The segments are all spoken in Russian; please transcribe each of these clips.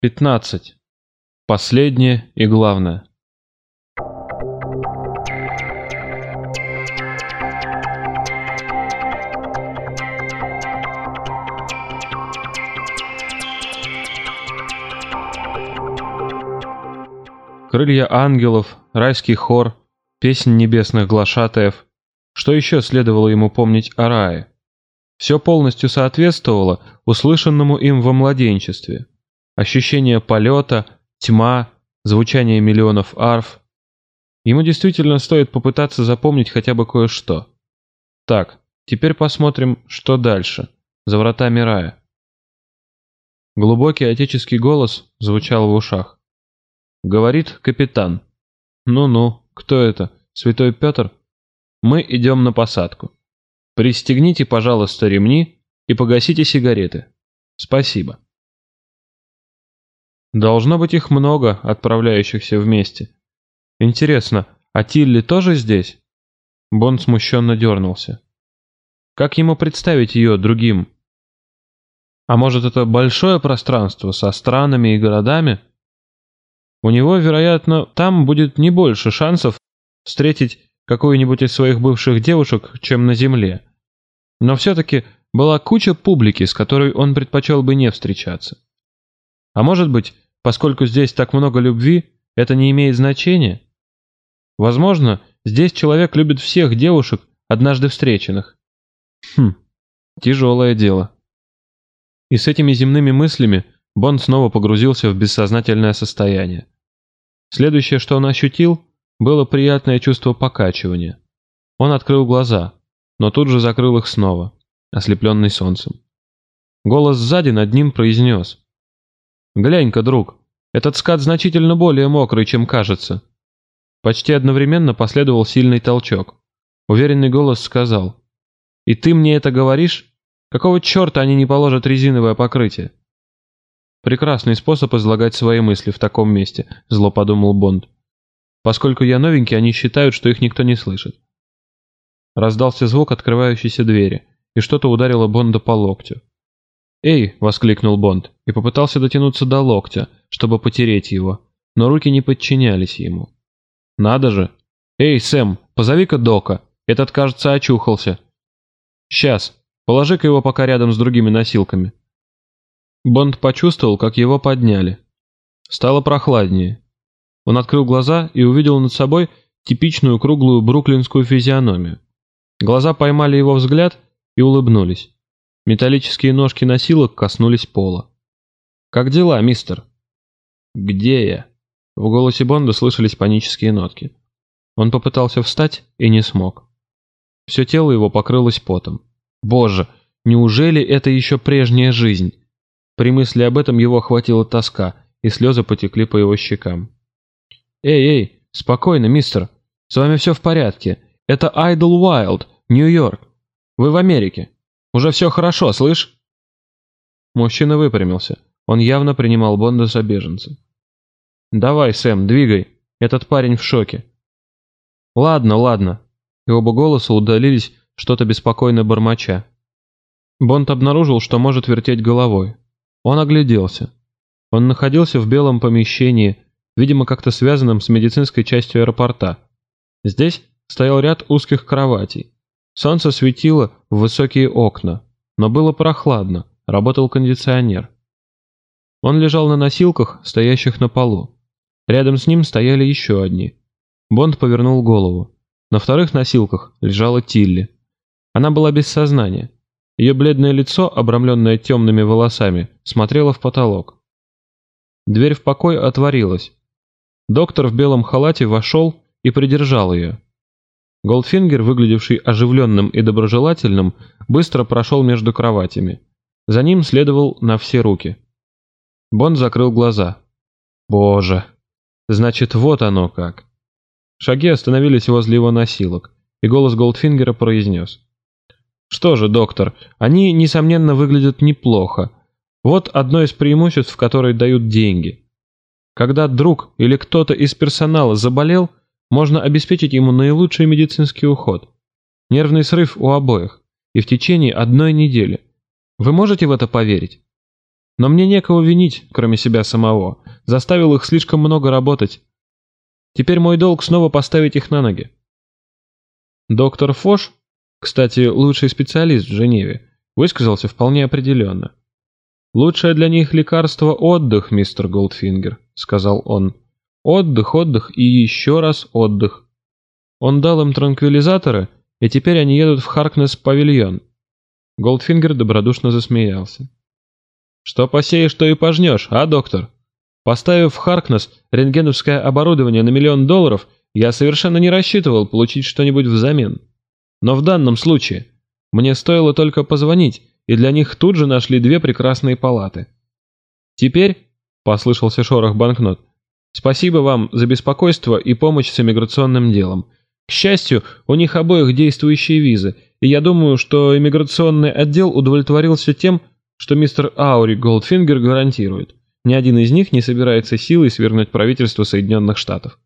15. Последнее и главное. Крылья ангелов, райский хор, песнь небесных глашатаев. Что еще следовало ему помнить о рае? Все полностью соответствовало услышанному им во младенчестве. Ощущение полета, тьма, звучание миллионов арф. Ему действительно стоит попытаться запомнить хотя бы кое-что. Так, теперь посмотрим, что дальше, за вратами рая. Глубокий отеческий голос звучал в ушах. Говорит капитан. «Ну-ну, кто это? Святой Петр? Мы идем на посадку. Пристегните, пожалуйста, ремни и погасите сигареты. Спасибо. Должно быть их много, отправляющихся вместе. Интересно, а Тилли тоже здесь? Бонд смущенно дернулся. Как ему представить ее другим? А может, это большое пространство со странами и городами? У него, вероятно, там будет не больше шансов встретить какую-нибудь из своих бывших девушек, чем на Земле. Но все-таки была куча публики, с которой он предпочел бы не встречаться. А может быть, поскольку здесь так много любви, это не имеет значения? Возможно, здесь человек любит всех девушек, однажды встреченных. Хм, тяжелое дело. И с этими земными мыслями Бонд снова погрузился в бессознательное состояние. Следующее, что он ощутил, было приятное чувство покачивания. Он открыл глаза но тут же закрыл их снова, ослепленный солнцем. Голос сзади над ним произнес. «Глянь-ка, друг, этот скат значительно более мокрый, чем кажется». Почти одновременно последовал сильный толчок. Уверенный голос сказал. «И ты мне это говоришь? Какого черта они не положат резиновое покрытие?» «Прекрасный способ излагать свои мысли в таком месте», — зло подумал Бонд. «Поскольку я новенький, они считают, что их никто не слышит. Раздался звук открывающейся двери, и что-то ударило Бонда по локтю. «Эй!» — воскликнул Бонд и попытался дотянуться до локтя, чтобы потереть его, но руки не подчинялись ему. «Надо же! Эй, Сэм, позови-ка Дока, этот, кажется, очухался». «Сейчас, положи-ка его пока рядом с другими носилками». Бонд почувствовал, как его подняли. Стало прохладнее. Он открыл глаза и увидел над собой типичную круглую бруклинскую физиономию. Глаза поймали его взгляд и улыбнулись. Металлические ножки носилок коснулись пола. «Как дела, мистер?» «Где я?» В голосе Бонда слышались панические нотки. Он попытался встать и не смог. Все тело его покрылось потом. «Боже, неужели это еще прежняя жизнь?» При мысли об этом его охватила тоска, и слезы потекли по его щекам. «Эй, эй, спокойно, мистер. С вами все в порядке. Это Айдл Уайлд, Нью-Йорк. Вы в Америке. Уже все хорошо, слышь?» Мужчина выпрямился. Он явно принимал Бонда за беженца. «Давай, Сэм, двигай. Этот парень в шоке». «Ладно, ладно». И оба голоса удалились, что-то беспокойно бормоча. Бонд обнаружил, что может вертеть головой. Он огляделся. Он находился в белом помещении, видимо, как-то связанном с медицинской частью аэропорта. Здесь стоял ряд узких кроватей. Солнце светило в высокие окна, но было прохладно, работал кондиционер. Он лежал на носилках, стоящих на полу. Рядом с ним стояли еще одни. Бонд повернул голову. На вторых носилках лежала Тилли. Она была без сознания. Ее бледное лицо, обрамленное темными волосами, смотрело в потолок. Дверь в покой отворилась. Доктор в белом халате вошел и придержал ее. Голдфингер, выглядевший оживленным и доброжелательным, быстро прошел между кроватями. За ним следовал на все руки. Бонд закрыл глаза. «Боже! Значит, вот оно как!» Шаги остановились возле его носилок, и голос Голдфингера произнес. «Что же, доктор, они, несомненно, выглядят неплохо. Вот одно из преимуществ, которые дают деньги. Когда друг или кто-то из персонала заболел, можно обеспечить ему наилучший медицинский уход. Нервный срыв у обоих. И в течение одной недели. Вы можете в это поверить? Но мне некого винить, кроме себя самого. Заставил их слишком много работать. Теперь мой долг снова поставить их на ноги. Доктор Фош, кстати, лучший специалист в Женеве, высказался вполне определенно. «Лучшее для них лекарство – отдых, мистер Голдфингер», – сказал он. «Отдых, отдых и еще раз отдых». Он дал им транквилизаторы, и теперь они едут в Харкнес-павильон. Голдфингер добродушно засмеялся. «Что посеешь, то и пожнешь, а, доктор? Поставив в Харкнес рентгеновское оборудование на миллион долларов, я совершенно не рассчитывал получить что-нибудь взамен. Но в данном случае мне стоило только позвонить, и для них тут же нашли две прекрасные палаты. Теперь, — послышался шорох банкнот, — спасибо вам за беспокойство и помощь с иммиграционным делом. К счастью, у них обоих действующие визы, и я думаю, что иммиграционный отдел удовлетворился тем, что мистер Аури Голдфингер гарантирует. Ни один из них не собирается силой свергнуть правительство Соединенных Штатов.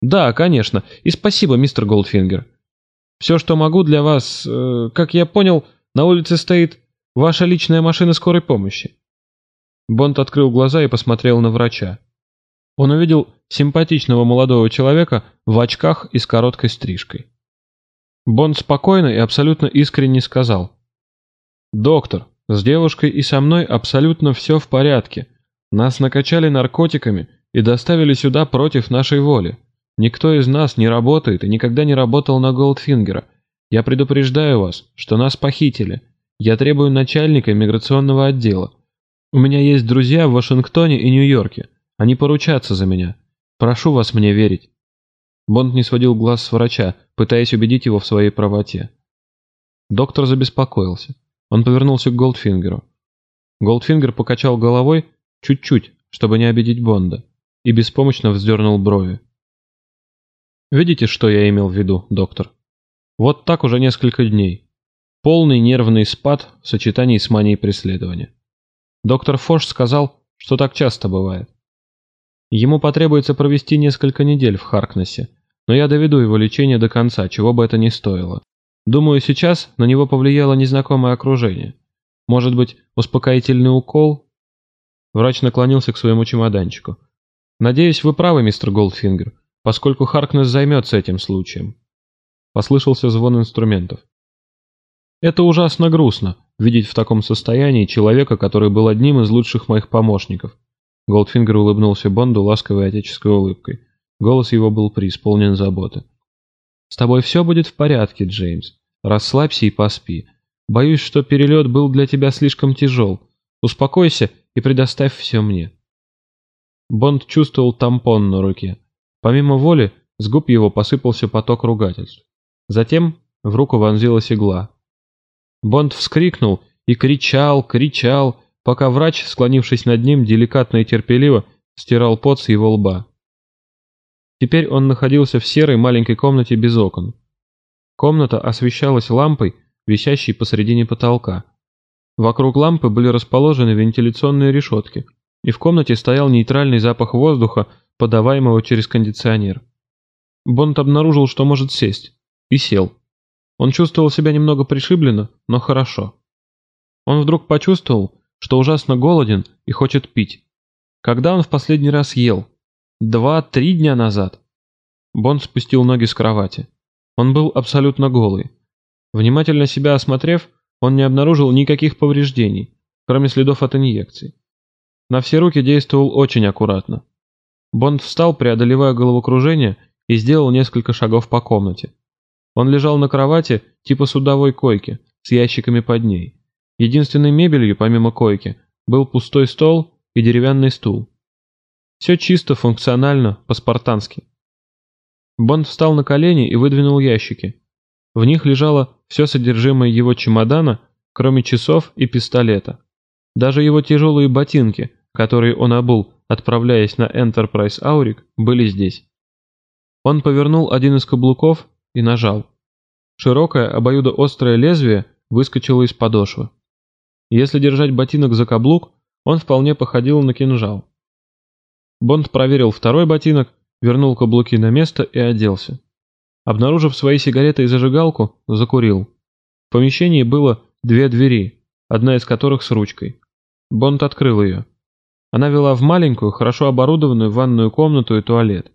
Да, конечно, и спасибо, мистер Голдфингер. Все, что могу для вас, э, как я понял, на улице стоит ваша личная машина скорой помощи. Бонд открыл глаза и посмотрел на врача. Он увидел симпатичного молодого человека в очках и с короткой стрижкой. Бонд спокойно и абсолютно искренне сказал. «Доктор, с девушкой и со мной абсолютно все в порядке. Нас накачали наркотиками и доставили сюда против нашей воли. Никто из нас не работает и никогда не работал на Голдфингера. Я предупреждаю вас, что нас похитили. Я требую начальника миграционного отдела. У меня есть друзья в Вашингтоне и Нью-Йорке. Они поручатся за меня. Прошу вас мне верить». Бонд не сводил глаз с врача, пытаясь убедить его в своей правоте. Доктор забеспокоился. Он повернулся к Голдфингеру. Голдфингер покачал головой чуть-чуть, чтобы не обидеть Бонда, и беспомощно вздернул брови. «Видите, что я имел в виду, доктор? Вот так уже несколько дней. Полный нервный спад в сочетании с манией преследования. Доктор Фош сказал, что так часто бывает. Ему потребуется провести несколько недель в Харкнессе, но я доведу его лечение до конца, чего бы это ни стоило. Думаю, сейчас на него повлияло незнакомое окружение. Может быть, успокоительный укол? Врач наклонился к своему чемоданчику. Надеюсь, вы правы, мистер Голдфингер, поскольку Харкнес займется этим случаем. Послышался звон инструментов. Это ужасно грустно, видеть в таком состоянии человека, который был одним из лучших моих помощников. Голдфингер улыбнулся Бонду ласковой отеческой улыбкой. Голос его был преисполнен заботы. «С тобой все будет в порядке, Джеймс. Расслабься и поспи. Боюсь, что перелет был для тебя слишком тяжел. Успокойся и предоставь все мне». Бонд чувствовал тампон на руке. Помимо воли, с губ его посыпался поток ругательств. Затем в руку вонзилась игла. Бонд вскрикнул и кричал, кричал, пока врач, склонившись над ним, деликатно и терпеливо стирал пот с его лба. Теперь он находился в серой маленькой комнате без окон. Комната освещалась лампой, висящей посредине потолка. Вокруг лампы были расположены вентиляционные решетки, и в комнате стоял нейтральный запах воздуха, подаваемого через кондиционер. Бонд обнаружил, что может сесть, и сел. Он чувствовал себя немного пришибленно, но хорошо. Он вдруг почувствовал, что ужасно голоден и хочет пить. Когда он в последний раз ел? Два-три дня назад. Бонд спустил ноги с кровати. Он был абсолютно голый. Внимательно себя осмотрев, он не обнаружил никаких повреждений, кроме следов от инъекций. На все руки действовал очень аккуратно. Бонд встал, преодолевая головокружение, и сделал несколько шагов по комнате. Он лежал на кровати, типа судовой койки, с ящиками под ней. Единственной мебелью, помимо койки, был пустой стол и деревянный стул. Все чисто, функционально, по-спартански. Бонд встал на колени и выдвинул ящики. В них лежало все содержимое его чемодана, кроме часов и пистолета. Даже его тяжелые ботинки, которые он обул, отправляясь на Enterprise Аурик, были здесь. Он повернул один из каблуков и нажал. Широкое обоюдоострое лезвие выскочило из подошвы. Если держать ботинок за каблук, он вполне походил на кинжал. Бонд проверил второй ботинок, вернул каблуки на место и оделся. Обнаружив свои сигареты и зажигалку, закурил. В помещении было две двери, одна из которых с ручкой. Бонд открыл ее. Она вела в маленькую, хорошо оборудованную ванную комнату и туалет.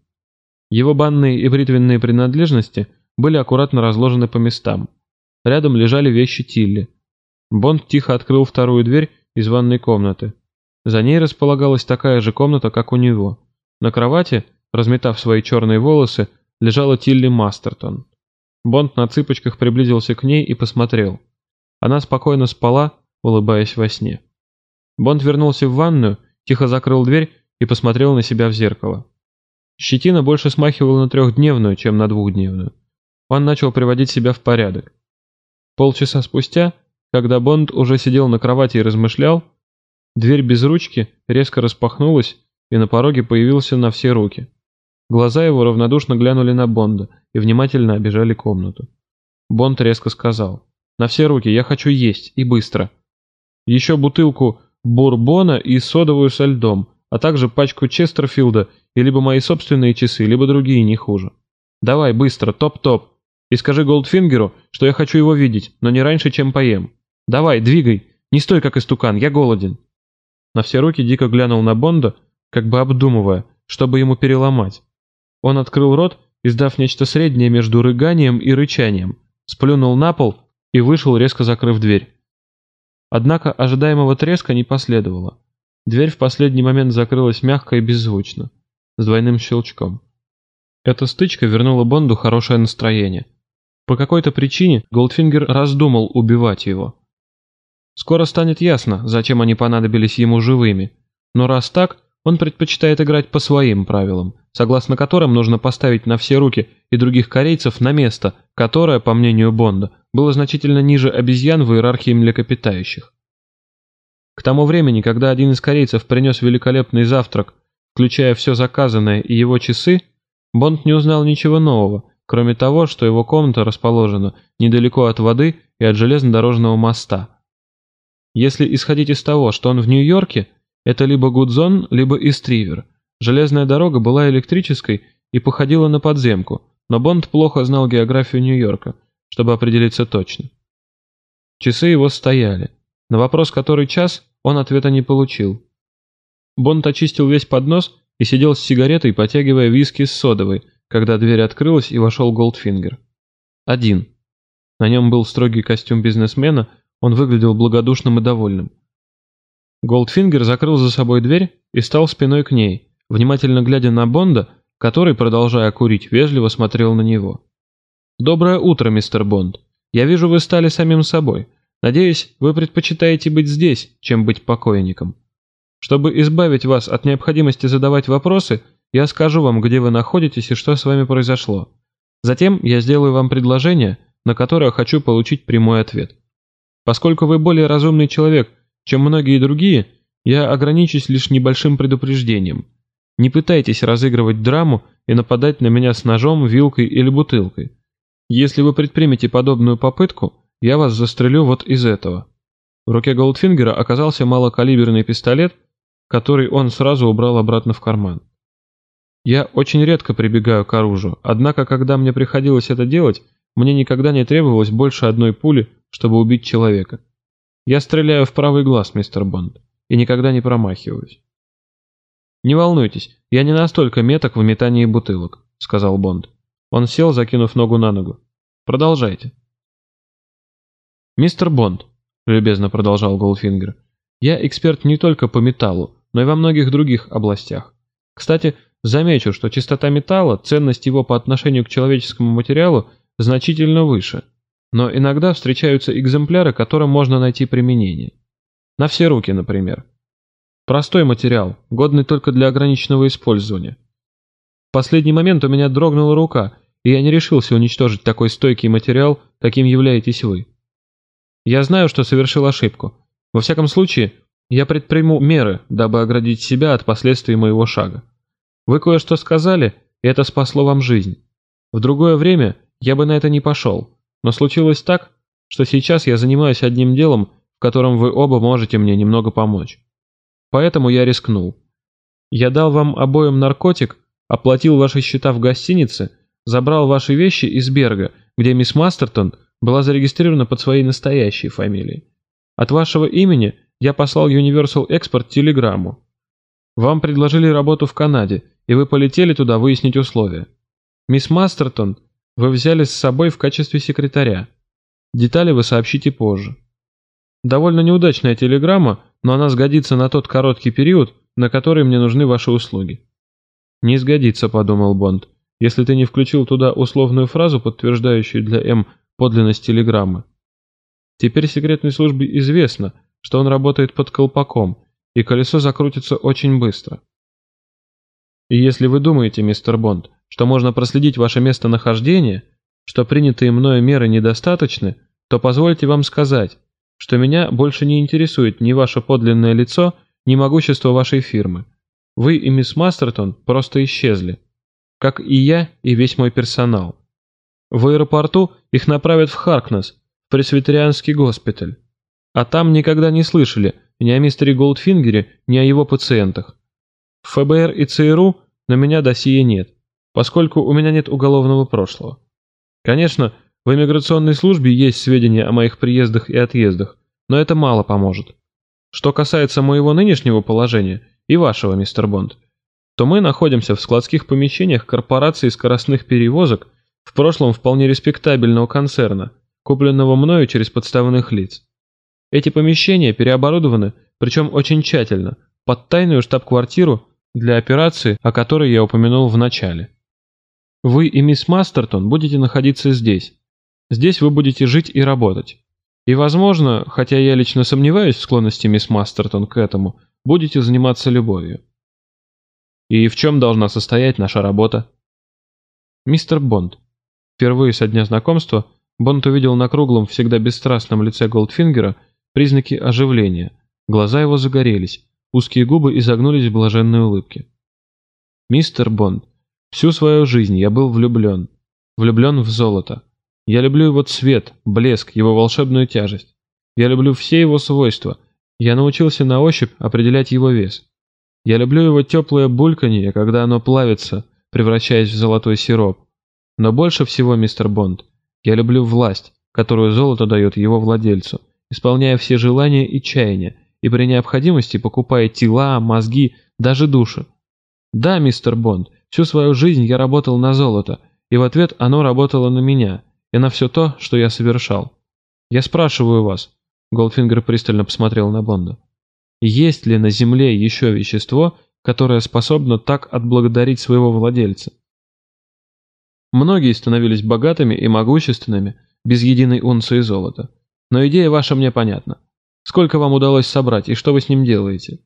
Его банные и бритвенные принадлежности были аккуратно разложены по местам. Рядом лежали вещи Тилли. Бонд тихо открыл вторую дверь из ванной комнаты. За ней располагалась такая же комната, как у него. На кровати, разметав свои черные волосы, лежала Тилли Мастертон. Бонд на цыпочках приблизился к ней и посмотрел. Она спокойно спала, улыбаясь во сне. Бонд вернулся в ванную, тихо закрыл дверь и посмотрел на себя в зеркало. Щетина больше смахивала на трехдневную, чем на двухдневную. Он начал приводить себя в порядок. Полчаса спустя, когда Бонд уже сидел на кровати и размышлял, дверь без ручки резко распахнулась, и на пороге появился на все руки. Глаза его равнодушно глянули на Бонда и внимательно обижали комнату. Бонд резко сказал, «На все руки, я хочу есть, и быстро. Еще бутылку бурбона и содовую со льдом, а также пачку Честерфилда и либо мои собственные часы, либо другие не хуже. Давай, быстро, топ-топ. И скажи Голдфингеру, что я хочу его видеть, но не раньше, чем поем. Давай, двигай, не стой как истукан, я голоден». На все руки дико глянул на Бонда, как бы обдумывая, чтобы ему переломать. Он открыл рот, издав нечто среднее между рыганием и рычанием, сплюнул на пол и вышел, резко закрыв дверь. Однако ожидаемого треска не последовало. Дверь в последний момент закрылась мягко и беззвучно, с двойным щелчком. Эта стычка вернула Бонду хорошее настроение. По какой-то причине Голдфингер раздумал убивать его. Скоро станет ясно, зачем они понадобились ему живыми, но раз так, он предпочитает играть по своим правилам, согласно которым нужно поставить на все руки и других корейцев на место, которое, по мнению Бонда, было значительно ниже обезьян в иерархии млекопитающих. К тому времени, когда один из корейцев принес великолепный завтрак, включая все заказанное и его часы, Бонд не узнал ничего нового, кроме того, что его комната расположена недалеко от воды и от железнодорожного моста. Если исходить из того, что он в Нью-Йорке, это либо Гудзон, либо Истривер. Железная дорога была электрической и походила на подземку, но Бонд плохо знал географию Нью-Йорка, чтобы определиться точно. Часы его стояли. На вопрос, который час, он ответа не получил. Бонд очистил весь поднос и сидел с сигаретой, потягивая виски с содовой, когда дверь открылась и вошел Голдфингер. Один. На нем был строгий костюм бизнесмена, он выглядел благодушным и довольным. Голдфингер закрыл за собой дверь и стал спиной к ней, внимательно глядя на Бонда, который, продолжая курить, вежливо смотрел на него. «Доброе утро, мистер Бонд. Я вижу, вы стали самим собой. Надеюсь, вы предпочитаете быть здесь, чем быть покойником. Чтобы избавить вас от необходимости задавать вопросы, я скажу вам, где вы находитесь и что с вами произошло. Затем я сделаю вам предложение, на которое хочу получить прямой ответ. Поскольку вы более разумный человек, чем многие другие, я ограничусь лишь небольшим предупреждением. Не пытайтесь разыгрывать драму и нападать на меня с ножом, вилкой или бутылкой. Если вы предпримете подобную попытку, я вас застрелю вот из этого». В руке Голдфингера оказался малокалиберный пистолет, который он сразу убрал обратно в карман. Я очень редко прибегаю к оружию, однако когда мне приходилось это делать, мне никогда не требовалось больше одной пули, чтобы убить человека. Я стреляю в правый глаз, мистер Бонд, и никогда не промахиваюсь. «Не волнуйтесь, я не настолько меток в метании бутылок», — сказал Бонд. Он сел, закинув ногу на ногу. «Продолжайте». «Мистер Бонд», — любезно продолжал Голдфингер, — «я эксперт не только по металлу, но и во многих других областях. Кстати, замечу, что чистота металла, ценность его по отношению к человеческому материалу значительно выше, но иногда встречаются экземпляры, которым можно найти применение. На все руки, например. Простой материал, годный только для ограниченного использования. В последний момент у меня дрогнула рука, и я не решился уничтожить такой стойкий материал, каким являетесь вы. Я знаю, что совершил ошибку. Во всяком случае, я предприму меры, дабы оградить себя от последствий моего шага. Вы кое-что сказали, и это спасло вам жизнь. В другое время я бы на это не пошел, но случилось так, что сейчас я занимаюсь одним делом, в котором вы оба можете мне немного помочь. Поэтому я рискнул. Я дал вам обоим наркотик, оплатил ваши счета в гостинице, забрал ваши вещи из Берга, где мисс Мастертон была зарегистрирована под своей настоящей фамилией. От вашего имени я послал Universal Export телеграмму. Вам предложили работу в Канаде, и вы полетели туда выяснить условия. Мисс Мастертон вы взяли с собой в качестве секретаря. Детали вы сообщите позже. Довольно неудачная телеграмма, но она сгодится на тот короткий период, на который мне нужны ваши услуги. Не сгодится, подумал Бонд, если ты не включил туда условную фразу, подтверждающую для М подлинность телеграммы. Теперь секретной службе известно, что он работает под колпаком, и колесо закрутится очень быстро. И если вы думаете, мистер Бонд, что можно проследить ваше местонахождение, что принятые мною меры недостаточны, то позвольте вам сказать, что меня больше не интересует ни ваше подлинное лицо, ни могущество вашей фирмы. Вы и мисс Мастертон просто исчезли, как и я и весь мой персонал. В аэропорту их направят в Харкнес, в пресвитерианский госпиталь. А там никогда не слышали ни о мистере Голдфингере, ни о его пациентах. В ФБР и ЦРУ на меня досье нет, поскольку у меня нет уголовного прошлого. Конечно, в иммиграционной службе есть сведения о моих приездах и отъездах, но это мало поможет. Что касается моего нынешнего положения и вашего, мистер Бонд, то мы находимся в складских помещениях корпорации скоростных перевозок, в прошлом вполне респектабельного концерна, купленного мною через подставных лиц. Эти помещения переоборудованы, причем очень тщательно, под тайную штаб-квартиру для операции, о которой я упомянул в начале. Вы и мисс Мастертон будете находиться здесь, Здесь вы будете жить и работать. И, возможно, хотя я лично сомневаюсь в склонности мисс Мастертон к этому, будете заниматься любовью. И в чем должна состоять наша работа? Мистер Бонд. Впервые со дня знакомства Бонд увидел на круглом, всегда бесстрастном лице Голдфингера признаки оживления. Глаза его загорелись, узкие губы изогнулись в блаженной улыбке. Мистер Бонд, всю свою жизнь я был влюблен. Влюблен в золото. Я люблю его цвет, блеск, его волшебную тяжесть. Я люблю все его свойства. Я научился на ощупь определять его вес. Я люблю его теплое бульканье, когда оно плавится, превращаясь в золотой сироп. Но больше всего, мистер Бонд, я люблю власть, которую золото дает его владельцу, исполняя все желания и чаяния, и при необходимости покупая тела, мозги, даже души. Да, мистер Бонд, всю свою жизнь я работал на золото, и в ответ оно работало на меня – и на все то, что я совершал. Я спрашиваю вас, Голдфингер пристально посмотрел на Бонда, есть ли на Земле еще вещество, которое способно так отблагодарить своего владельца? Многие становились богатыми и могущественными без единой унции золота. Но идея ваша мне понятна. Сколько вам удалось собрать и что вы с ним делаете?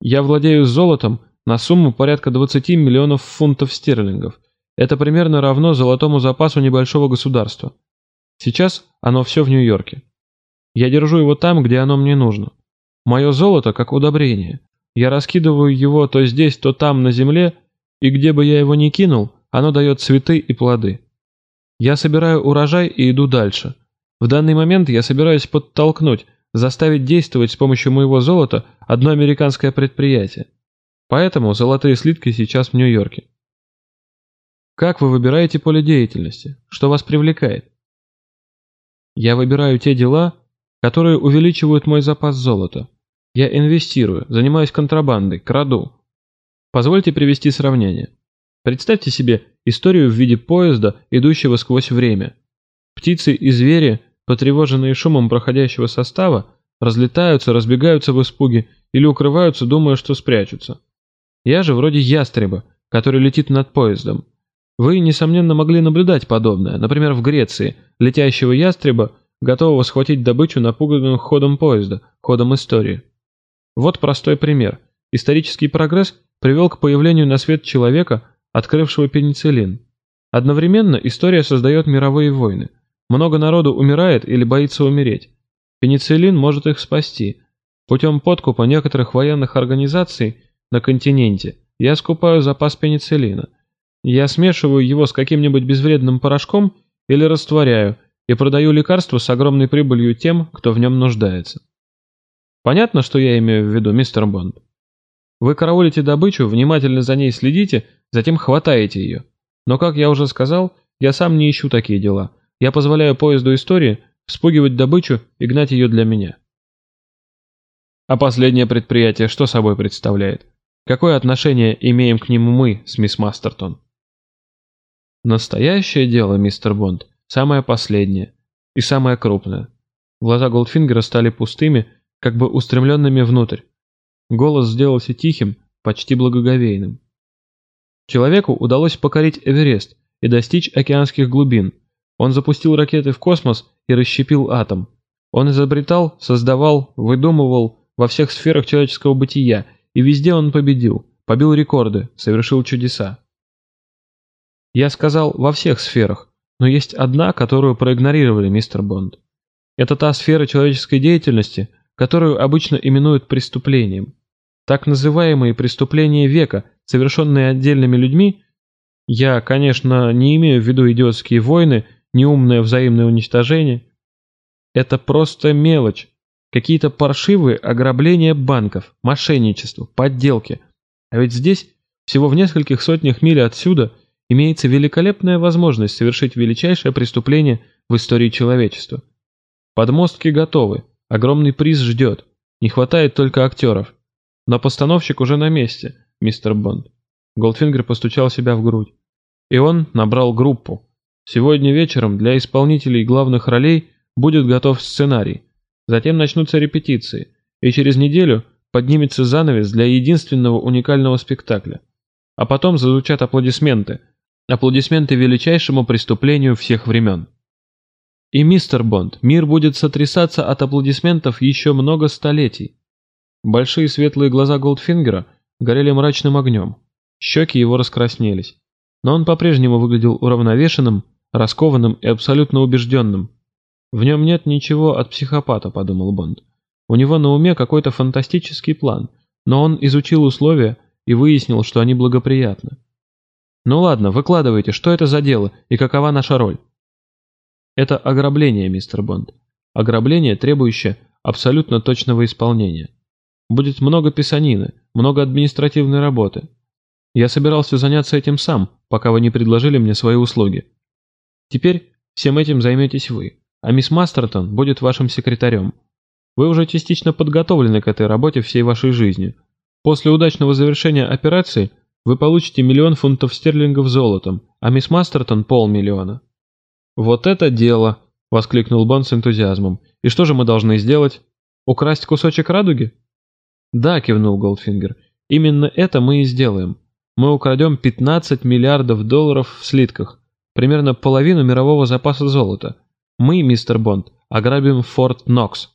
Я владею золотом на сумму порядка 20 миллионов фунтов стерлингов – это примерно равно золотому запасу небольшого государства. Сейчас оно все в Нью-Йорке. Я держу его там, где оно мне нужно. Мое золото как удобрение. Я раскидываю его то здесь, то там на земле, и где бы я его ни кинул, оно дает цветы и плоды. Я собираю урожай и иду дальше. В данный момент я собираюсь подтолкнуть, заставить действовать с помощью моего золота одно американское предприятие. Поэтому золотые слитки сейчас в Нью-Йорке. Как вы выбираете поле деятельности? Что вас привлекает? Я выбираю те дела, которые увеличивают мой запас золота. Я инвестирую, занимаюсь контрабандой, краду. Позвольте привести сравнение. Представьте себе историю в виде поезда, идущего сквозь время. Птицы и звери, потревоженные шумом проходящего состава, разлетаются, разбегаются в испуге или укрываются, думая, что спрячутся. Я же вроде ястреба, который летит над поездом. Вы, несомненно, могли наблюдать подобное, например, в Греции, летящего ястреба, готового схватить добычу, напуганную ходом поезда, ходом истории. Вот простой пример. Исторический прогресс привел к появлению на свет человека, открывшего пенициллин. Одновременно история создает мировые войны. Много народу умирает или боится умереть. Пенициллин может их спасти. Путем подкупа некоторых военных организаций на континенте я скупаю запас пенициллина – я смешиваю его с каким-нибудь безвредным порошком или растворяю и продаю лекарство с огромной прибылью тем, кто в нем нуждается. Понятно, что я имею в виду, мистер Бонд? Вы караулите добычу, внимательно за ней следите, затем хватаете ее. Но, как я уже сказал, я сам не ищу такие дела. Я позволяю поезду истории вспугивать добычу и гнать ее для меня. А последнее предприятие что собой представляет? Какое отношение имеем к нему мы с мисс Мастертон? Настоящее дело, мистер Бонд, самое последнее и самое крупное. Глаза Голдфингера стали пустыми, как бы устремленными внутрь. Голос сделался тихим, почти благоговейным. Человеку удалось покорить Эверест и достичь океанских глубин. Он запустил ракеты в космос и расщепил атом. Он изобретал, создавал, выдумывал во всех сферах человеческого бытия, и везде он победил, побил рекорды, совершил чудеса. Я сказал «во всех сферах», но есть одна, которую проигнорировали, мистер Бонд. Это та сфера человеческой деятельности, которую обычно именуют преступлением. Так называемые преступления века, совершенные отдельными людьми, я, конечно, не имею в виду идиотские войны, неумное взаимное уничтожение. Это просто мелочь, какие-то паршивые ограбления банков, мошенничество, подделки. А ведь здесь, всего в нескольких сотнях миль отсюда, имеется великолепная возможность совершить величайшее преступление в истории человечества. Подмостки готовы, огромный приз ждет, не хватает только актеров. Но постановщик уже на месте, мистер Бонд. Голдфингер постучал себя в грудь. И он набрал группу. Сегодня вечером для исполнителей главных ролей будет готов сценарий. Затем начнутся репетиции, и через неделю поднимется занавес для единственного уникального спектакля. А потом зазвучат аплодисменты. Аплодисменты величайшему преступлению всех времен. И, мистер Бонд, мир будет сотрясаться от аплодисментов еще много столетий. Большие светлые глаза Голдфингера горели мрачным огнем. Щеки его раскраснелись. Но он по-прежнему выглядел уравновешенным, раскованным и абсолютно убежденным. «В нем нет ничего от психопата», — подумал Бонд. «У него на уме какой-то фантастический план, но он изучил условия и выяснил, что они благоприятны. Ну ладно, выкладывайте, что это за дело и какова наша роль?» «Это ограбление, мистер Бонд. Ограбление, требующее абсолютно точного исполнения. Будет много писанины, много административной работы. Я собирался заняться этим сам, пока вы не предложили мне свои услуги. Теперь всем этим займетесь вы, а мисс Мастертон будет вашим секретарем. Вы уже частично подготовлены к этой работе всей вашей жизни. После удачного завершения операции вы получите миллион фунтов стерлингов золотом, а мисс Мастертон – полмиллиона. «Вот это дело!» – воскликнул Бонд с энтузиазмом. «И что же мы должны сделать? Украсть кусочек радуги?» «Да», — кивнул Голдфингер, — «именно это мы и сделаем. Мы украдем 15 миллиардов долларов в слитках, примерно половину мирового запаса золота. Мы, мистер Бонд, ограбим Форт Нокс».